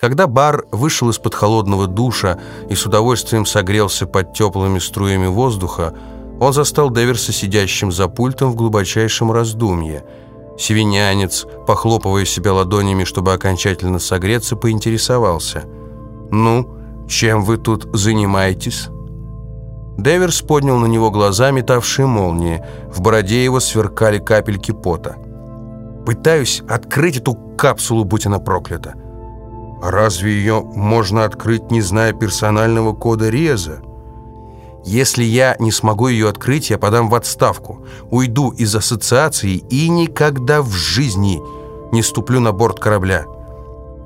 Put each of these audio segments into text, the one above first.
Когда бар вышел из-под холодного душа и с удовольствием согрелся под теплыми струями воздуха, он застал Деверса сидящим за пультом в глубочайшем раздумье. Севинянец, похлопывая себя ладонями, чтобы окончательно согреться, поинтересовался. «Ну, чем вы тут занимаетесь?» Деверс поднял на него глаза, метавшие молнии. В бороде его сверкали капельки пота. «Пытаюсь открыть эту капсулу, будь она проклята». «Разве ее можно открыть, не зная персонального кода реза?» Если я не смогу ее открыть, я подам в отставку, уйду из ассоциации и никогда в жизни не ступлю на борт корабля.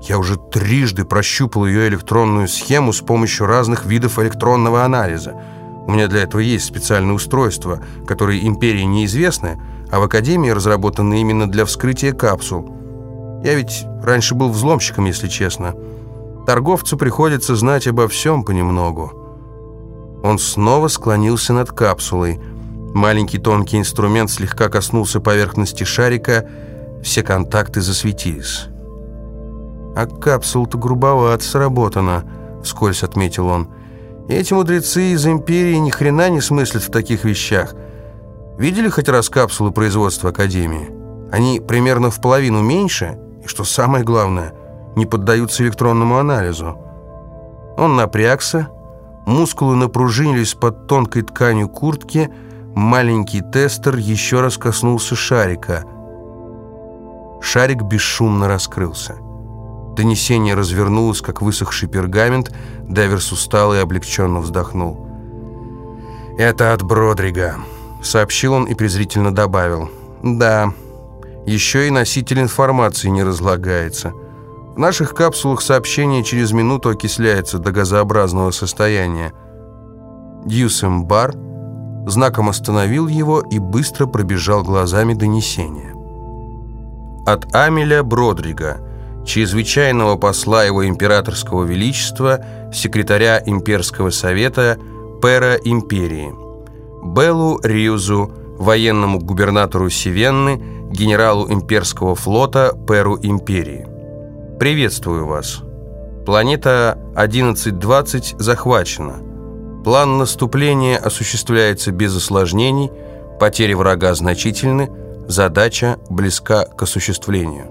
Я уже трижды прощупал ее электронную схему с помощью разных видов электронного анализа. У меня для этого есть специальное устройство, которое империи неизвестны, а в Академии разработано именно для вскрытия капсул. Я ведь раньше был взломщиком, если честно. Торговцу приходится знать обо всем понемногу. Он снова склонился над капсулой. Маленький тонкий инструмент слегка коснулся поверхности шарика, все контакты засветились. «А капсула-то грубовато сработана», — вскользь отметил он. «Эти мудрецы из Империи ни хрена не смыслят в таких вещах. Видели хоть раз капсулы производства Академии? Они примерно в половину меньше, и, что самое главное, не поддаются электронному анализу». Он напрягся, Мускулы напружинились под тонкой тканью куртки, маленький тестер еще раз коснулся шарика. Шарик бесшумно раскрылся. Донесение развернулось, как высохший пергамент, Даверс устал и облегченно вздохнул. «Это от Бродрига», — сообщил он и презрительно добавил. «Да, еще и носитель информации не разлагается». В наших капсулах сообщение через минуту окисляется до газообразного состояния. Дьюсем Бар знаком остановил его и быстро пробежал глазами донесение. От Амеля Бродрига, чрезвычайного посла его императорского величества, секретаря имперского совета, пера империи, Беллу Риузу, военному губернатору Сивенны, генералу имперского флота, перу империи. Приветствую вас. Планета 1120 захвачена. План наступления осуществляется без осложнений, потери врага значительны, задача близка к осуществлению.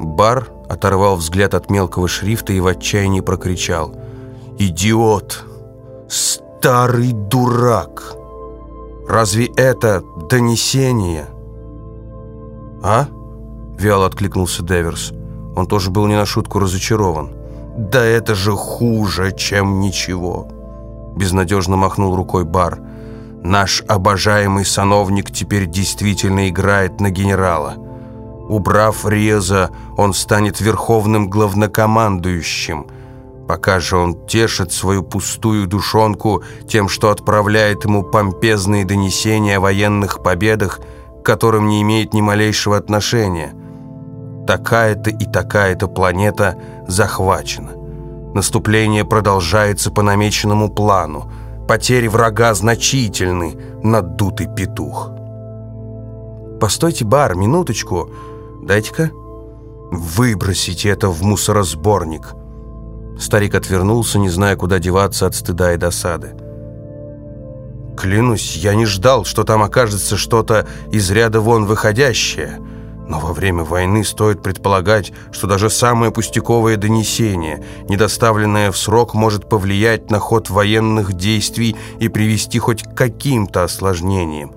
Бар оторвал взгляд от мелкого шрифта и в отчаянии прокричал «Идиот! Старый дурак! Разве это донесение?» «А?» — вяло откликнулся Деверс. Он тоже был не на шутку разочарован. «Да это же хуже, чем ничего!» Безнадежно махнул рукой Бар. «Наш обожаемый сановник теперь действительно играет на генерала. Убрав Реза, он станет верховным главнокомандующим. Пока же он тешит свою пустую душонку тем, что отправляет ему помпезные донесения о военных победах, к которым не имеет ни малейшего отношения» такая-то и такая-то планета захвачена. Наступление продолжается по намеченному плану. Потери врага значительны, надутый петух. «Постойте, бар, минуточку. Дайте-ка. Выбросите это в мусоросборник». Старик отвернулся, не зная, куда деваться от стыда и досады. «Клянусь, я не ждал, что там окажется что-то из ряда вон выходящее». Но во время войны стоит предполагать, что даже самое пустяковое донесение, недоставленное в срок, может повлиять на ход военных действий и привести хоть к каким-то осложнениям.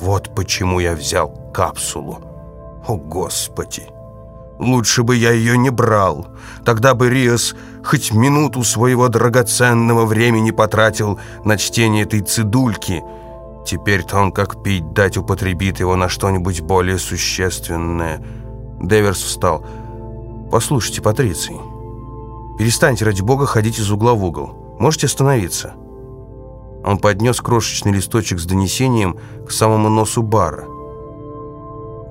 Вот почему я взял капсулу. О, Господи! Лучше бы я ее не брал. Тогда бы Риос хоть минуту своего драгоценного времени потратил на чтение этой цидульки – Теперь-то он как пить дать употребит его на что-нибудь более существенное. Деверс встал. «Послушайте, Патриций, перестаньте ради бога ходить из угла в угол. Можете остановиться?» Он поднес крошечный листочек с донесением к самому носу бара.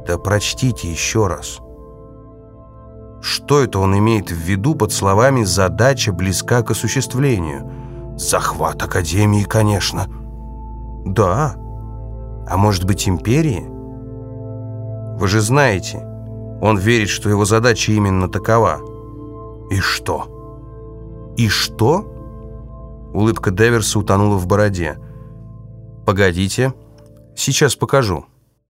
«Да прочтите еще раз». Что это он имеет в виду под словами «задача близка к осуществлению»? Захват Академии, конечно. Да. А может быть, империи? Вы же знаете, он верит, что его задача именно такова. «И что?» «И что?» Улыбка Деверса утонула в бороде. «Погодите, сейчас покажу».